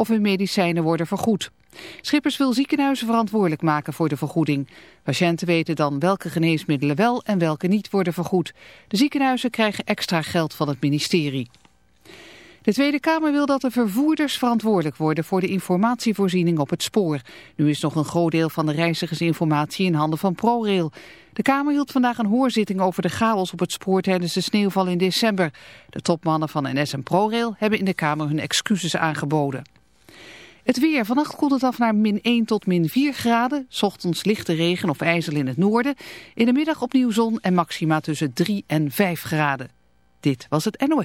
of hun medicijnen worden vergoed. Schippers wil ziekenhuizen verantwoordelijk maken voor de vergoeding. Patiënten weten dan welke geneesmiddelen wel en welke niet worden vergoed. De ziekenhuizen krijgen extra geld van het ministerie. De Tweede Kamer wil dat de vervoerders verantwoordelijk worden voor de informatievoorziening op het spoor. Nu is nog een groot deel van de reizigersinformatie in handen van ProRail. De Kamer hield vandaag een hoorzitting over de chaos op het spoor tijdens de sneeuwval in december. De topmannen van NS en ProRail hebben in de Kamer hun excuses aangeboden. Het weer. Vannacht koelt het af naar min 1 tot min 4 graden. Ochtends lichte regen of ijzel in het noorden. In de middag opnieuw zon en maxima tussen 3 en 5 graden. Dit was het NOS.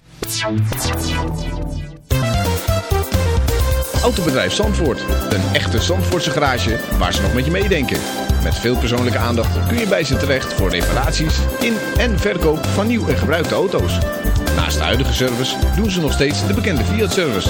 Autobedrijf Zandvoort. Een echte Zandvoortse garage waar ze nog met je meedenken. Met veel persoonlijke aandacht kun je bij ze terecht voor reparaties in en verkoop van nieuw en gebruikte auto's. Naast de huidige service doen ze nog steeds de bekende Fiat-service.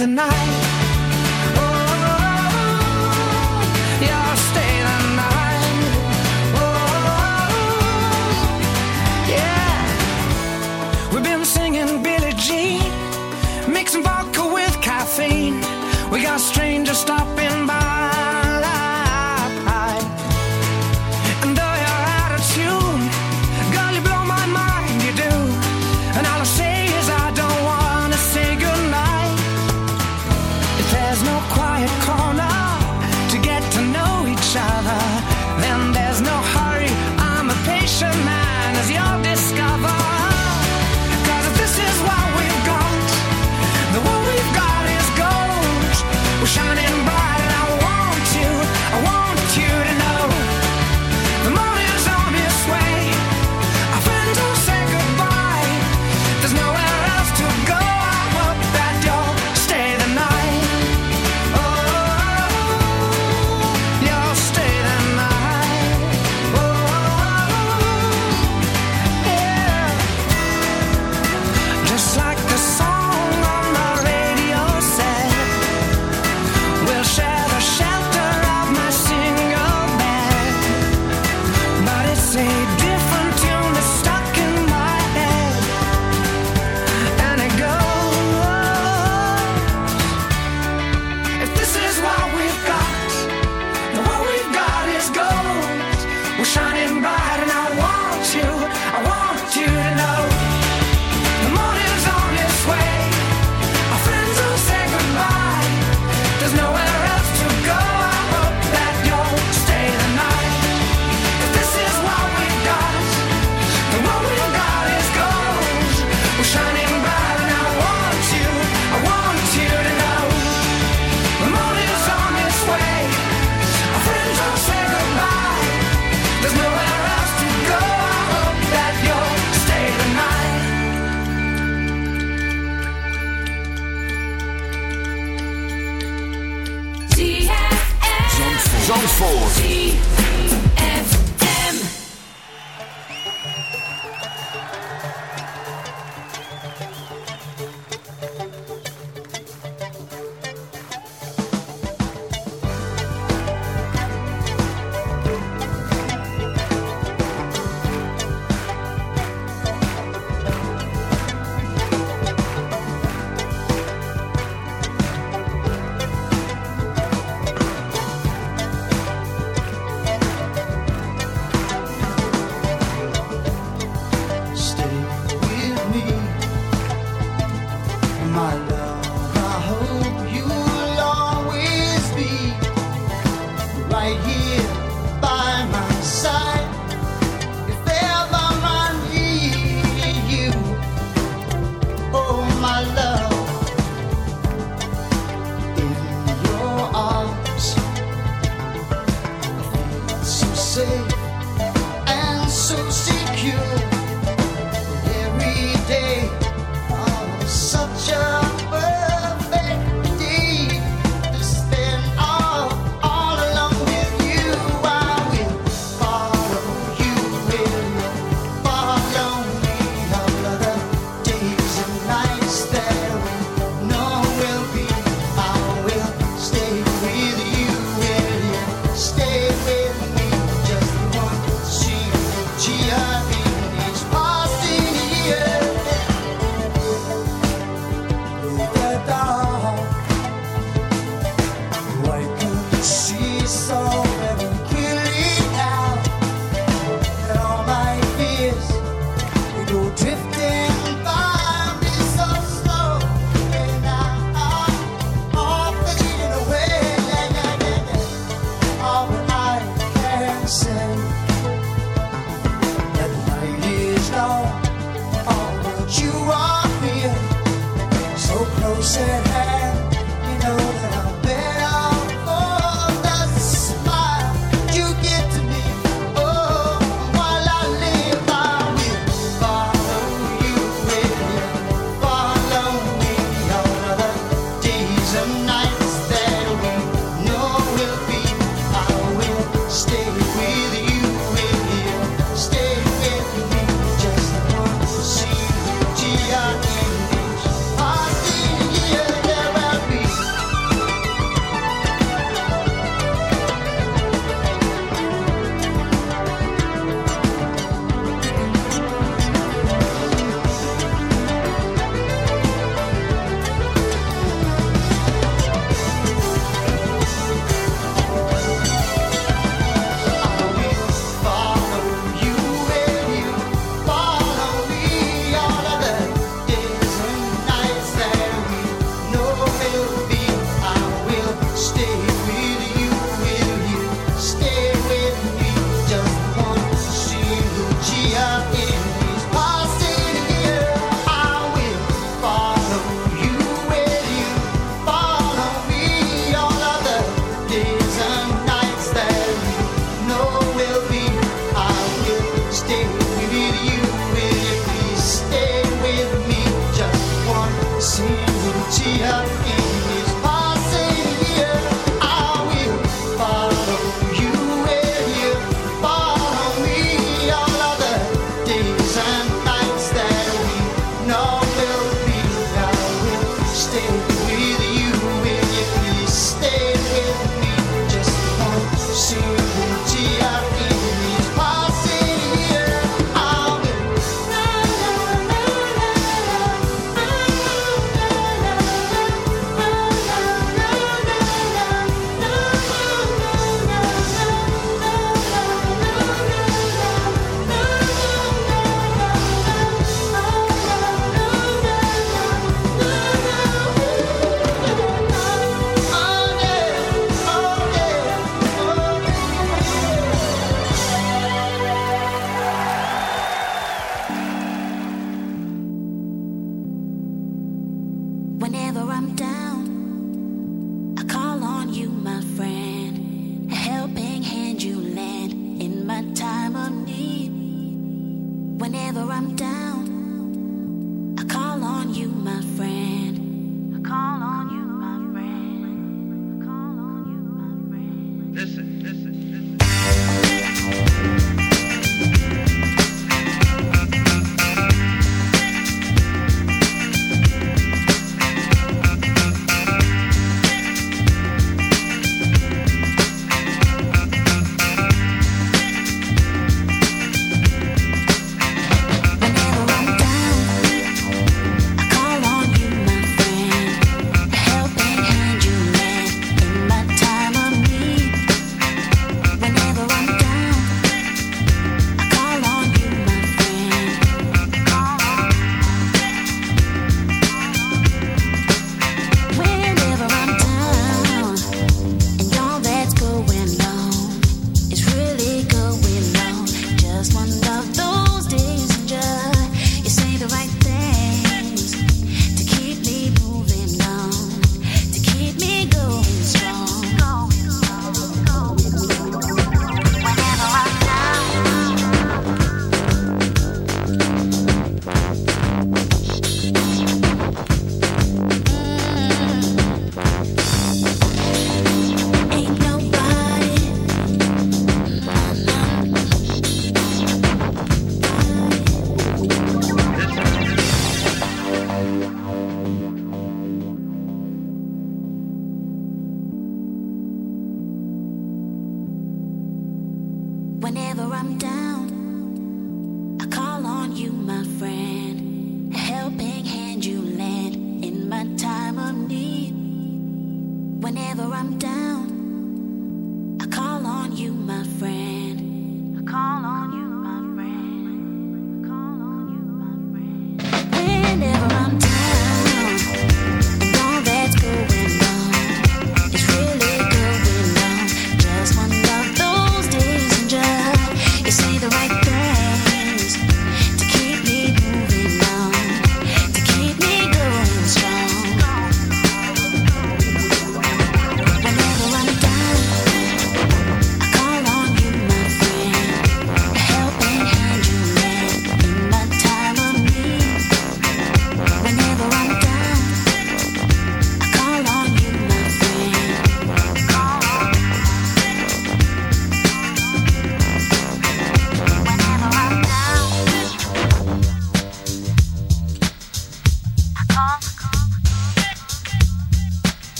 The night.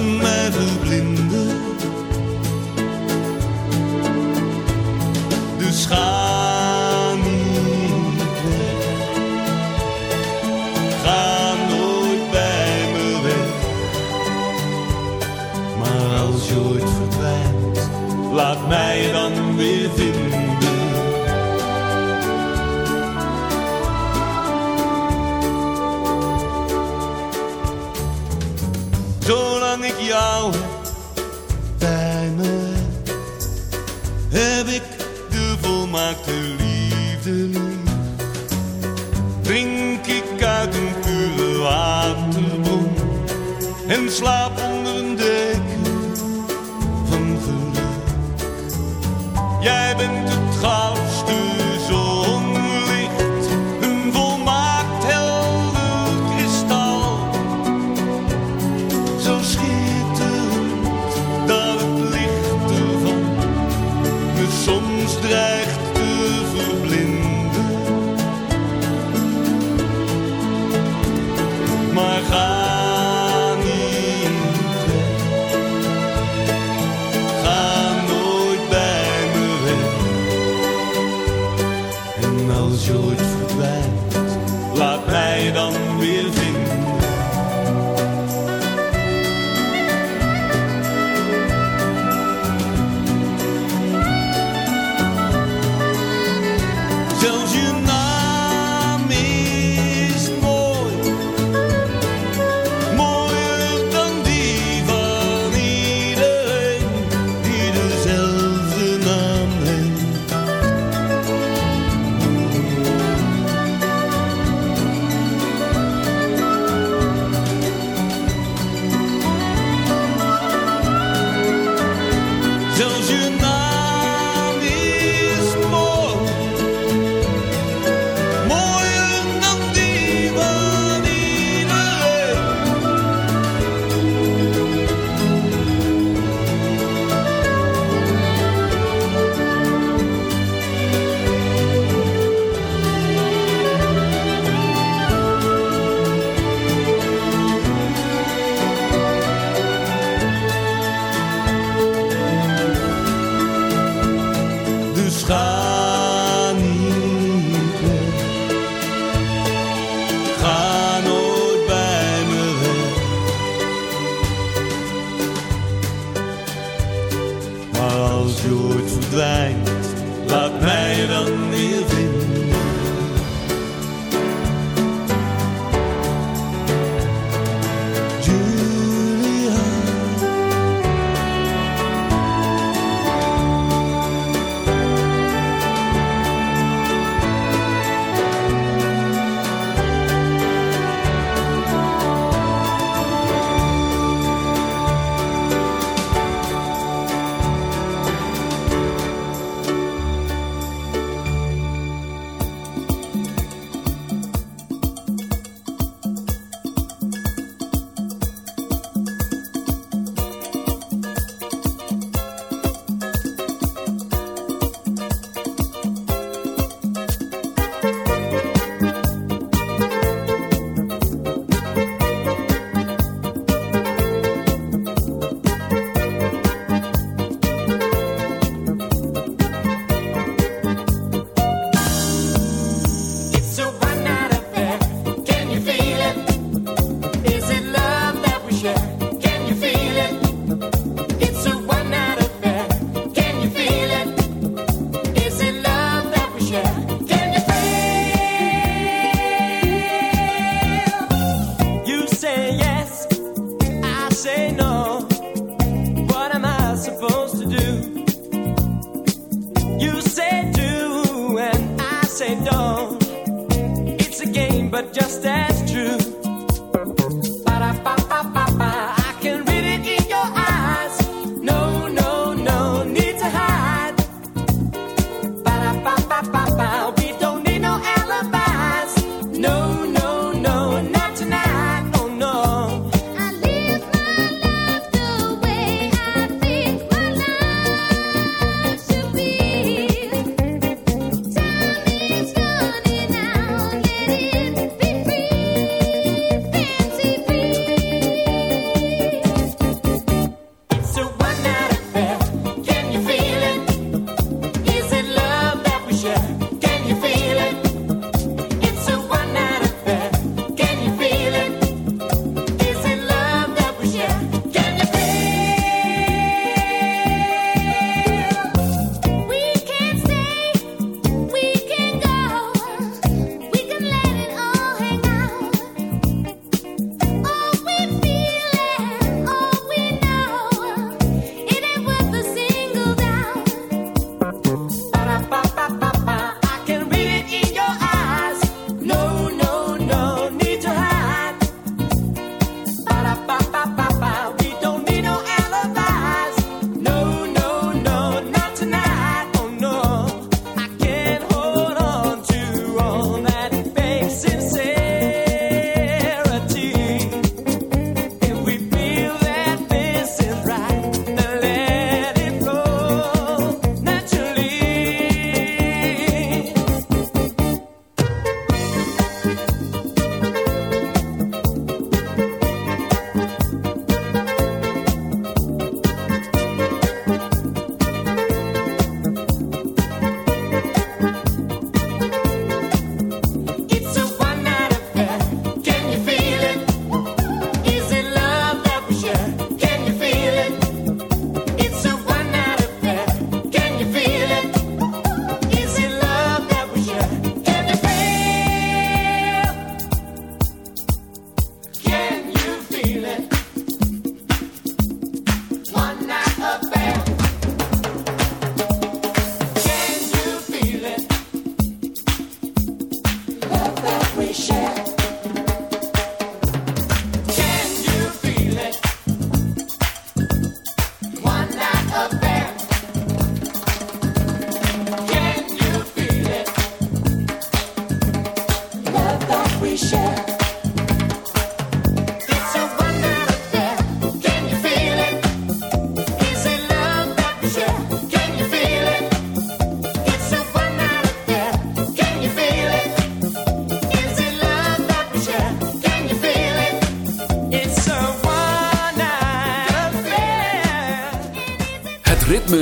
can never Love.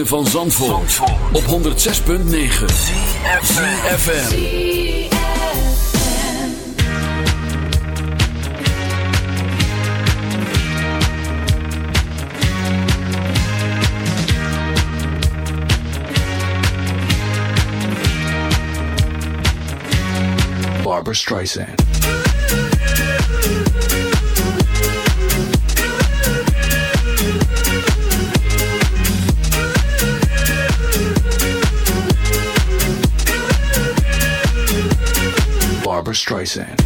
van Zandvoort, Zandvoort. op 106.9 CFFM Barbara Streisand. voice.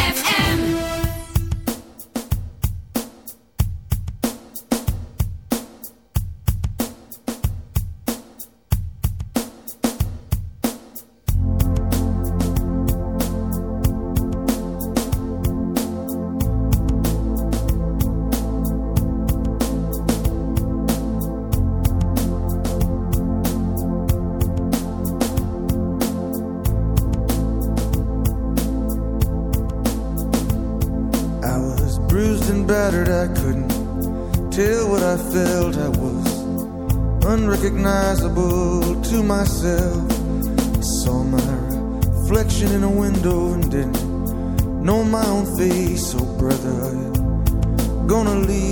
so brother, gonna leave.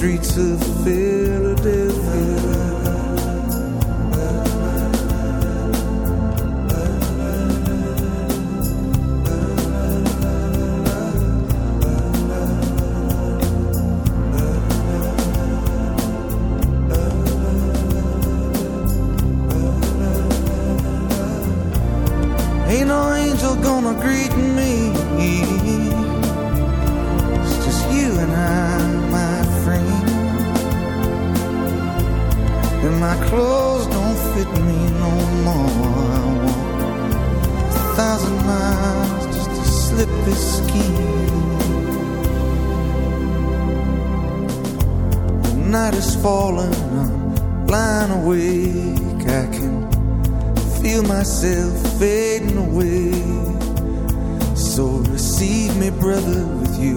Streets of Philadelphia. Ain't no angel gonna greet me. And my clothes don't fit me no more. I a thousand miles just to slip this skin. The night is falling, I'm lying awake. I can feel myself fading away. So receive me, brother, with you,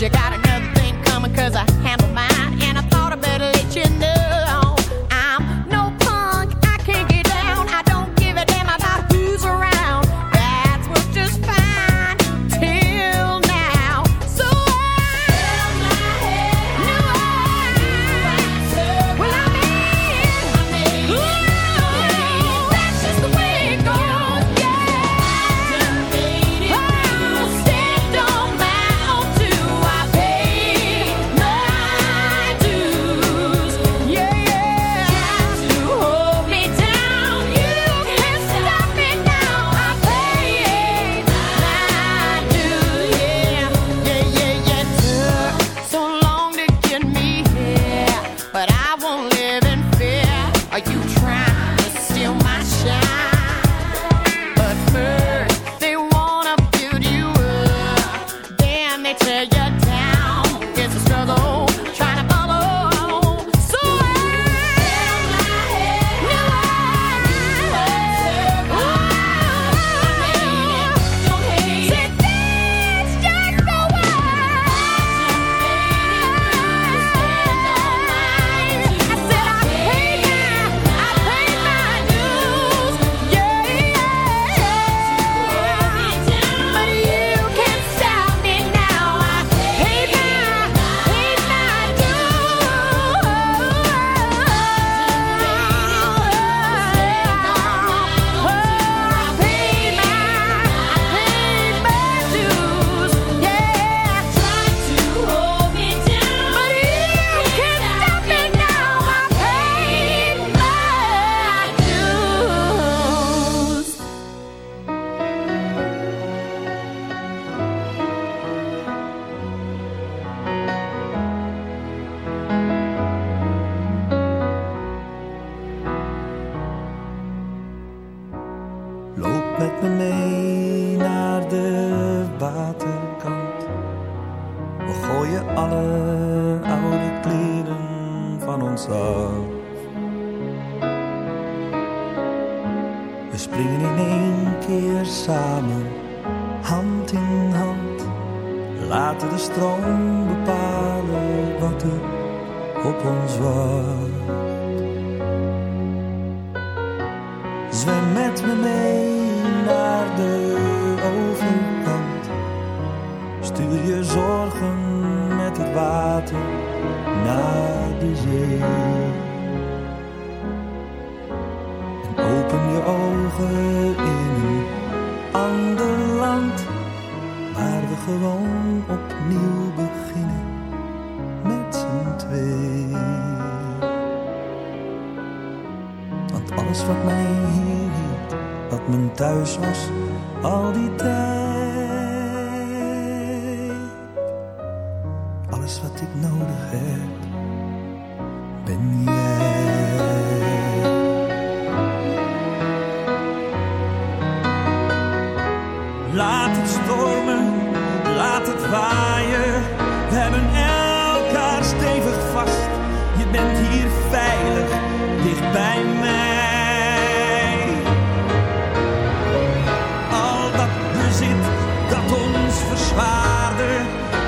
you got another thing coming, cause I handle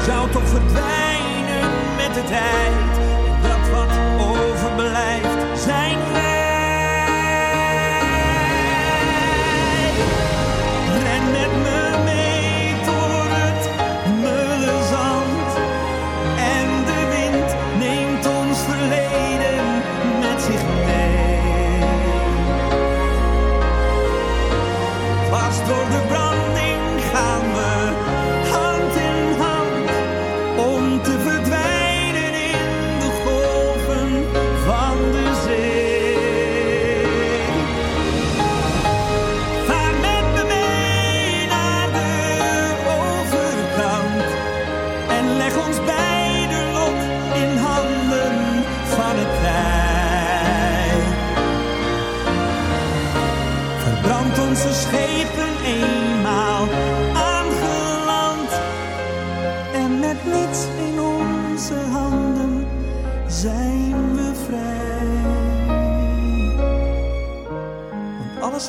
zou toch verdwijnen met de tijd. Dat wat overblijft zijn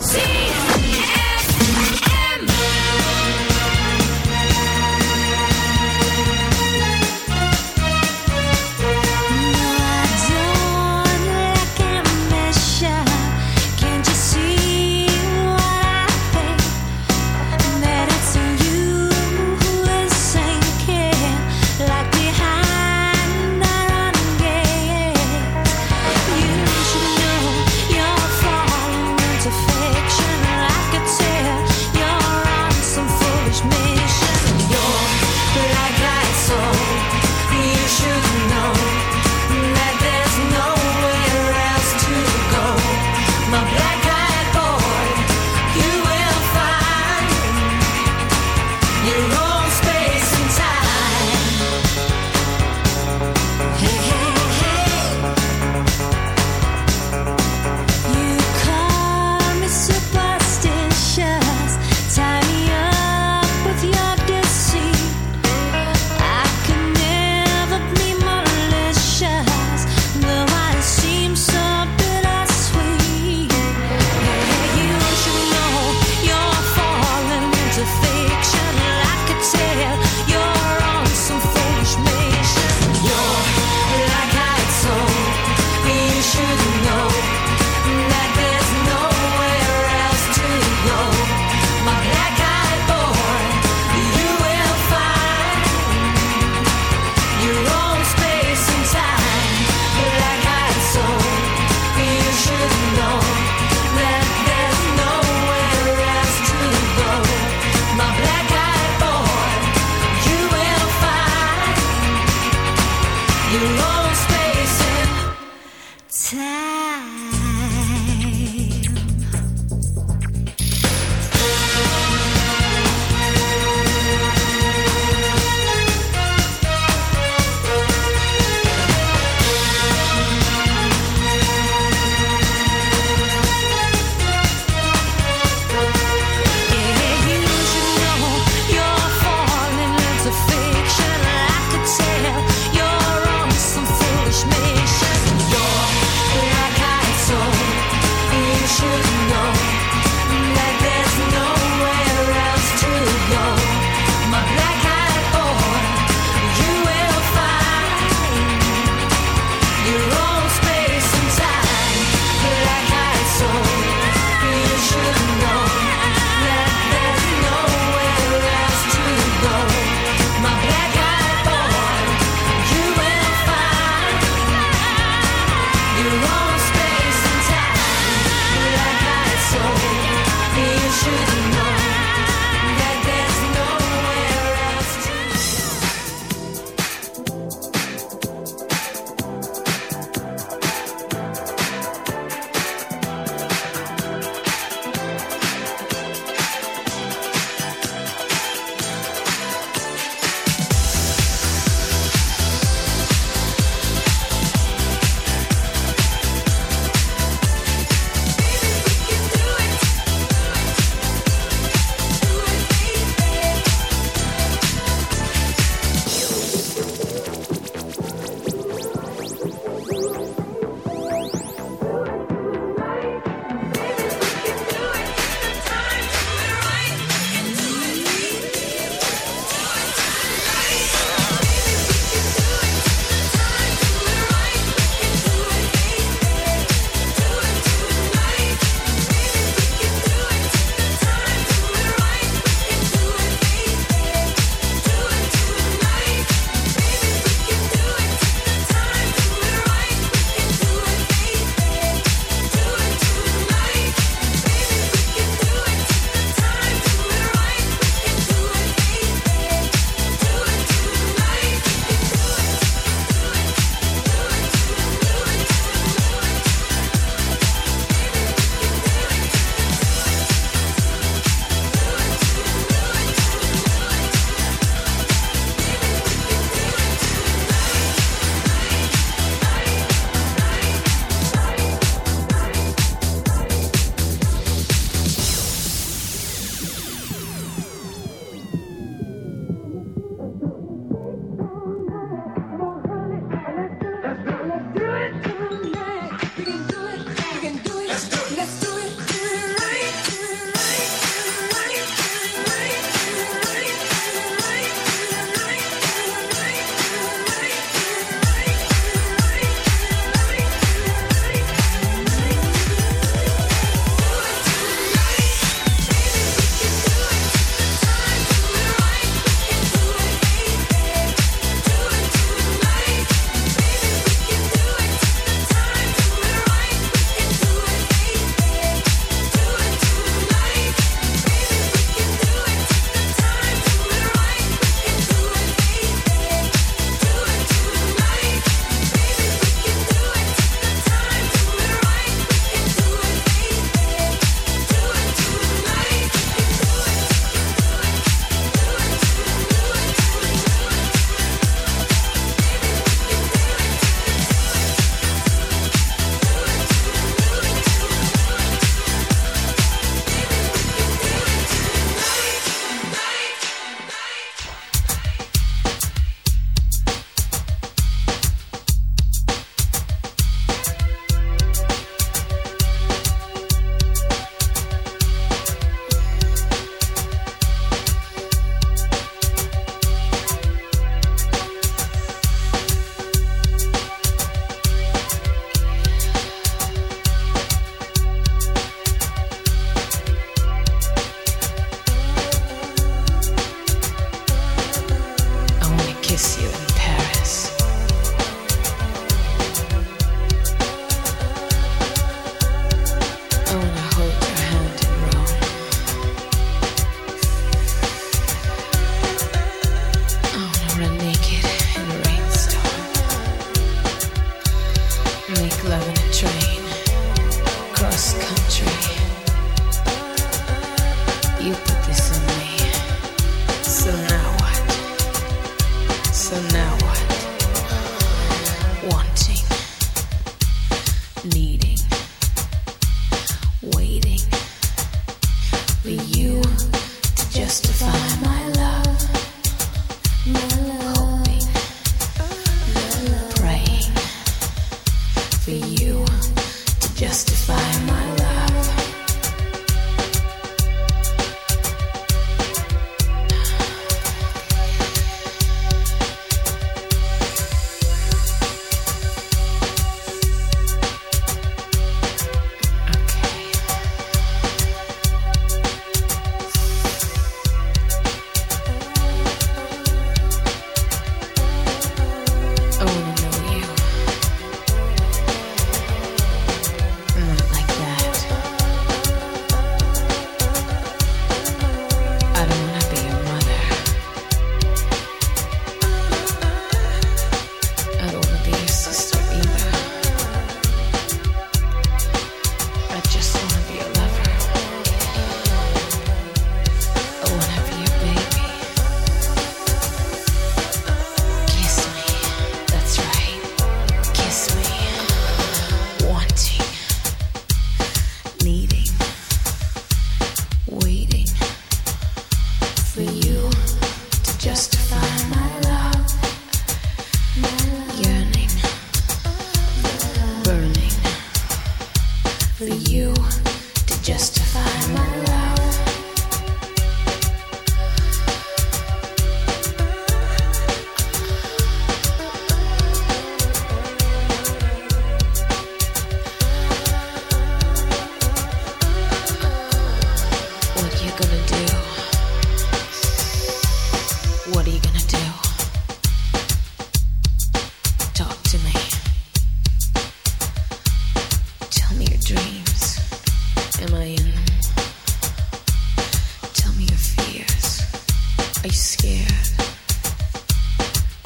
ZFM.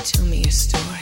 Tell me a story.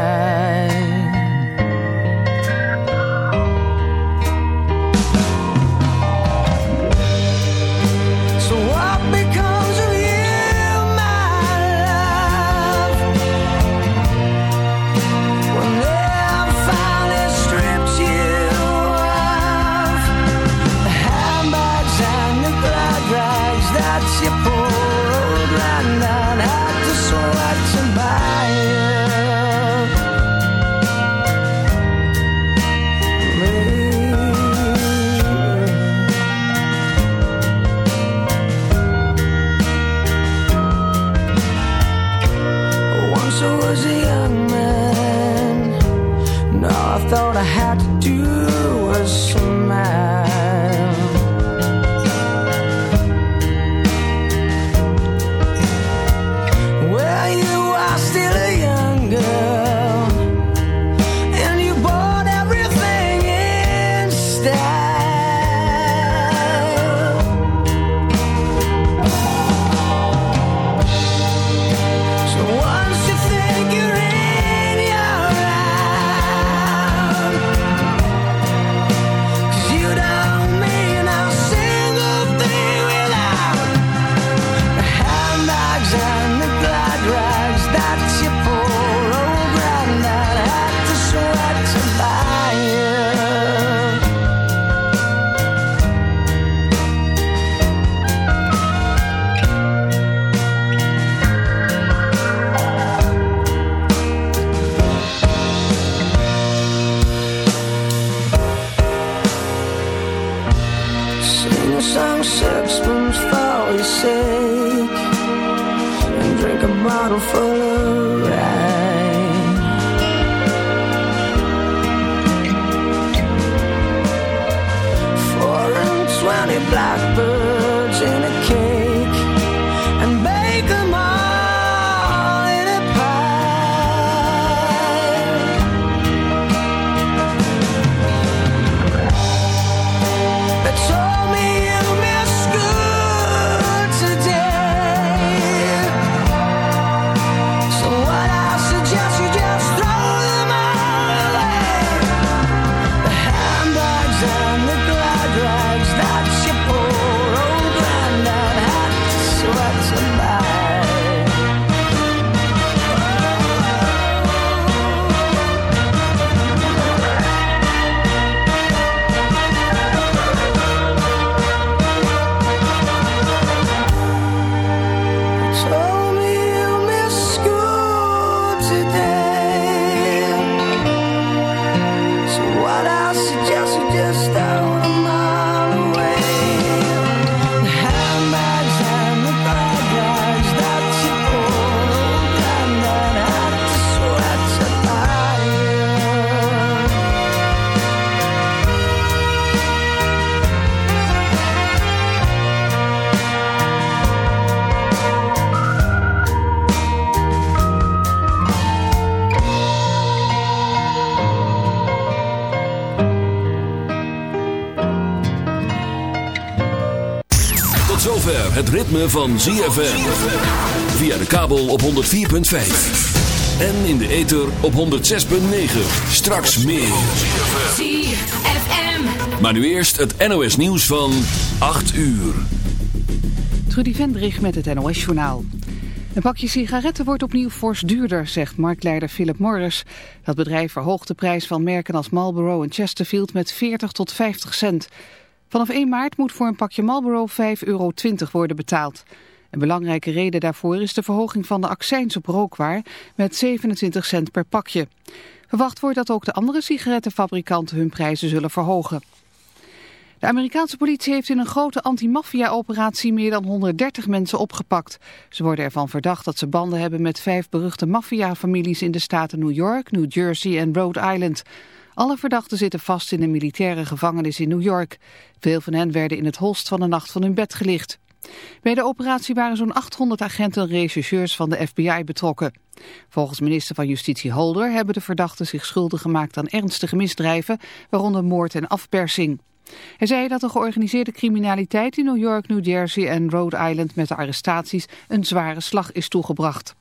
Ritme van ZFM. Via de kabel op 104.5. En in de ether op 106.9. Straks meer. ZFM. Maar nu eerst het NOS nieuws van 8 uur. Trudy Vendrich met het NOS-journaal. Een pakje sigaretten wordt opnieuw fors duurder, zegt marktleider Philip Morris. Dat bedrijf verhoogt de prijs van merken als Marlboro en Chesterfield met 40 tot 50 cent. Vanaf 1 maart moet voor een pakje Marlboro 5,20 euro worden betaald. Een belangrijke reden daarvoor is de verhoging van de accijns op rookwaar met 27 cent per pakje. Verwacht wordt dat ook de andere sigarettenfabrikanten hun prijzen zullen verhogen. De Amerikaanse politie heeft in een grote anti-maffia-operatie meer dan 130 mensen opgepakt. Ze worden ervan verdacht dat ze banden hebben met vijf beruchte maffia-families in de staten New York, New Jersey en Rhode Island. Alle verdachten zitten vast in een militaire gevangenis in New York. Veel van hen werden in het holst van de nacht van hun bed gelicht. Bij de operatie waren zo'n 800 agenten en rechercheurs van de FBI betrokken. Volgens minister van Justitie Holder hebben de verdachten zich schuldig gemaakt aan ernstige misdrijven, waaronder moord en afpersing. Hij zei dat de georganiseerde criminaliteit in New York, New Jersey en Rhode Island met de arrestaties een zware slag is toegebracht.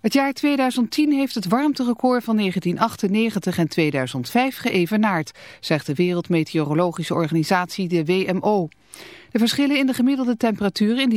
Het jaar 2010 heeft het warmterecord van 1998 en 2005 geëvenaard, zegt de Wereldmeteorologische Organisatie, de WMO. De verschillen in de gemiddelde temperatuur in die